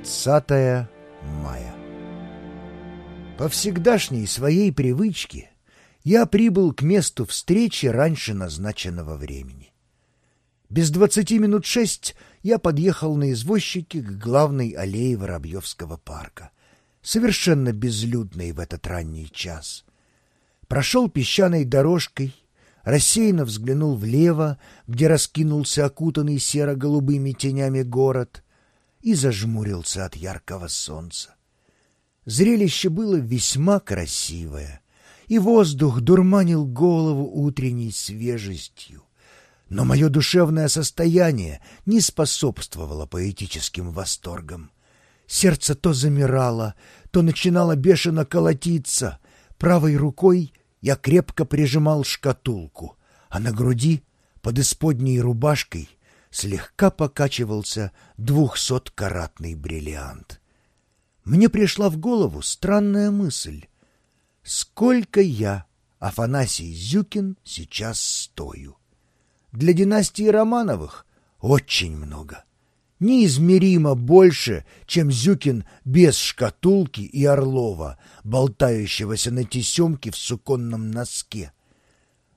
30 мая. По всегдашней своей привычке я прибыл к месту встречи раньше назначенного времени. Без двадцати минут шесть я подъехал на извозчике к главной аллее Воробьевского парка, совершенно безлюдной в этот ранний час. Прошел песчаной дорожкой, рассеянно взглянул влево, где раскинулся окутанный серо-голубыми тенями город, и зажмурился от яркого солнца. Зрелище было весьма красивое, и воздух дурманил голову утренней свежестью. Но мое душевное состояние не способствовало поэтическим восторгам. Сердце то замирало, то начинало бешено колотиться. Правой рукой я крепко прижимал шкатулку, а на груди, под исподней рубашкой, слегка покачивался двухсоткаратный бриллиант. Мне пришла в голову странная мысль. Сколько я, Афанасий Зюкин, сейчас стою? Для династии Романовых очень много. Неизмеримо больше, чем Зюкин без шкатулки и Орлова, болтающегося на тесемке в суконном носке.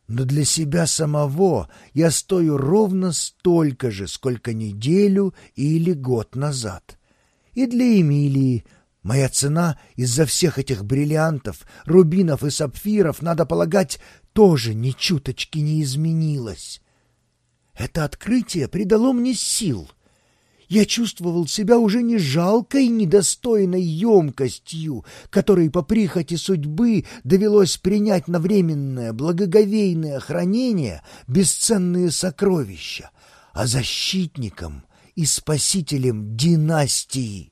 Но для себя самого я стою ровно столько же, сколько неделю или год назад. И для Эмилии моя цена из-за всех этих бриллиантов, рубинов и сапфиров, надо полагать, тоже ни чуточки не изменилась. Это открытие придало мне сил — я чувствовал себя уже не жалкой, недостойной емкостью, которой по прихоти судьбы довелось принять на временное благоговейное хранение бесценные сокровища, а защитником и спасителем династии.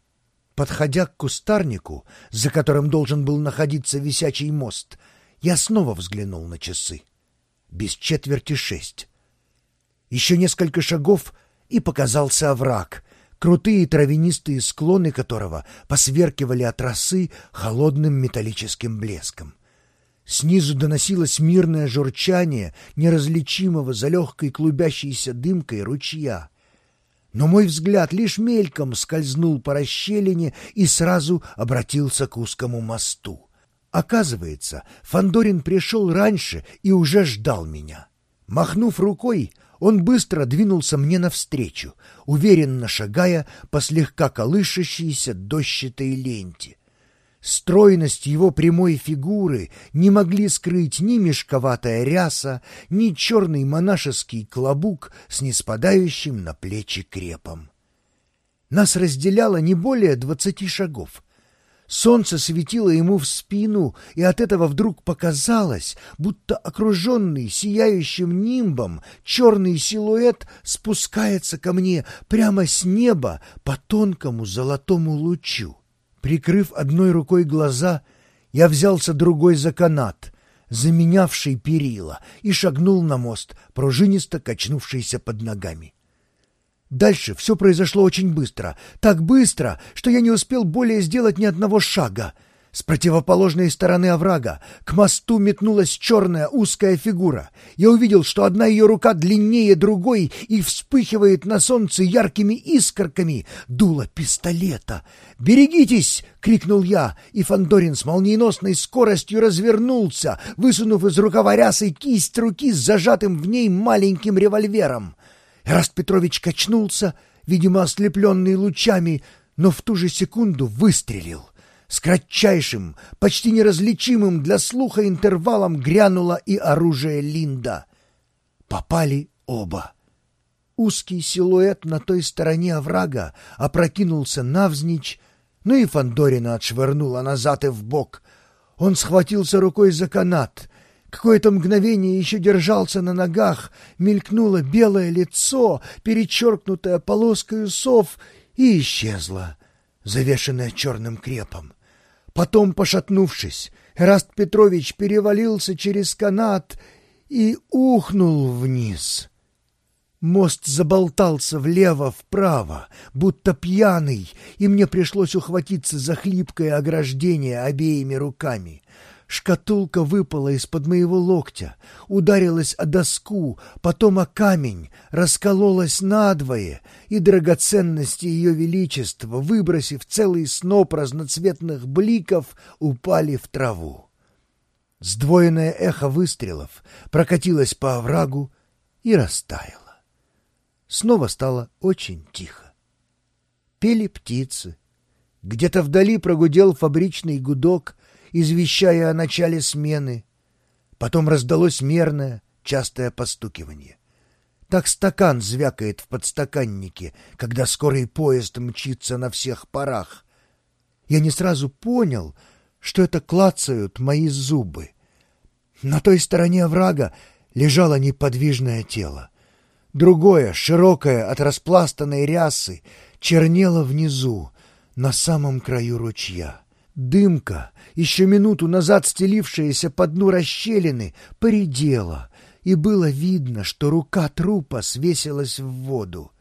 Подходя к кустарнику, за которым должен был находиться висячий мост, я снова взглянул на часы. Без четверти шесть. Еще несколько шагов — и показался овраг, крутые травянистые склоны которого посверкивали от росы холодным металлическим блеском. Снизу доносилось мирное журчание неразличимого за легкой клубящейся дымкой ручья. Но мой взгляд лишь мельком скользнул по расщелине и сразу обратился к узкому мосту. Оказывается, Фандорин пришел раньше и уже ждал меня. Махнув рукой, он быстро двинулся мне навстречу, уверенно шагая по слегка колышащейся дощатой ленте. Стройность его прямой фигуры не могли скрыть ни мешковатая ряса, ни черный монашеский клобук с неспадающим на плечи крепом. Нас разделяло не более двадцати шагов — Солнце светило ему в спину, и от этого вдруг показалось, будто окруженный сияющим нимбом черный силуэт спускается ко мне прямо с неба по тонкому золотому лучу. Прикрыв одной рукой глаза, я взялся другой за канат, заменявший перила, и шагнул на мост, пружинисто качнувшийся под ногами. Дальше все произошло очень быстро. Так быстро, что я не успел более сделать ни одного шага. С противоположной стороны оврага к мосту метнулась черная узкая фигура. Я увидел, что одна ее рука длиннее другой и вспыхивает на солнце яркими искорками дуло пистолета. «Берегитесь!» — крикнул я, и Фандорин с молниеносной скоростью развернулся, высунув из рукава рясы кисть руки с зажатым в ней маленьким револьвером. Эраст Петрович качнулся, видимо, ослепленный лучами, но в ту же секунду выстрелил. С кратчайшим, почти неразличимым для слуха интервалом грянуло и оружие Линда. Попали оба. Узкий силуэт на той стороне оврага опрокинулся навзничь, ну и Фандорина отшвырнула назад и вбок. Он схватился рукой за канат, Какое-то мгновение еще держался на ногах, мелькнуло белое лицо, перечеркнутое полоской усов, и исчезло, завешенное черным крепом. Потом, пошатнувшись, Эраст Петрович перевалился через канат и ухнул вниз. Мост заболтался влево-вправо, будто пьяный, и мне пришлось ухватиться за хлипкое ограждение обеими руками — Шкатулка выпала из-под моего локтя, ударилась о доску, потом о камень, раскололась надвое, и драгоценности ее величества, выбросив целый сноп разноцветных бликов, упали в траву. Сдвоенное эхо выстрелов прокатилось по оврагу и растаяло. Снова стало очень тихо. Пели птицы. Где-то вдали прогудел фабричный гудок, извещая о начале смены. Потом раздалось мерное, частое постукивание. Так стакан звякает в подстаканнике, когда скорый поезд мчится на всех парах. Я не сразу понял, что это клацают мои зубы. На той стороне оврага лежало неподвижное тело. Другое, широкое от распластанной рясы, чернело внизу, на самом краю ручья. Дымка, еще минуту назад стелившаяся по дну расщелины, поредела, и было видно, что рука трупа свесилась в воду.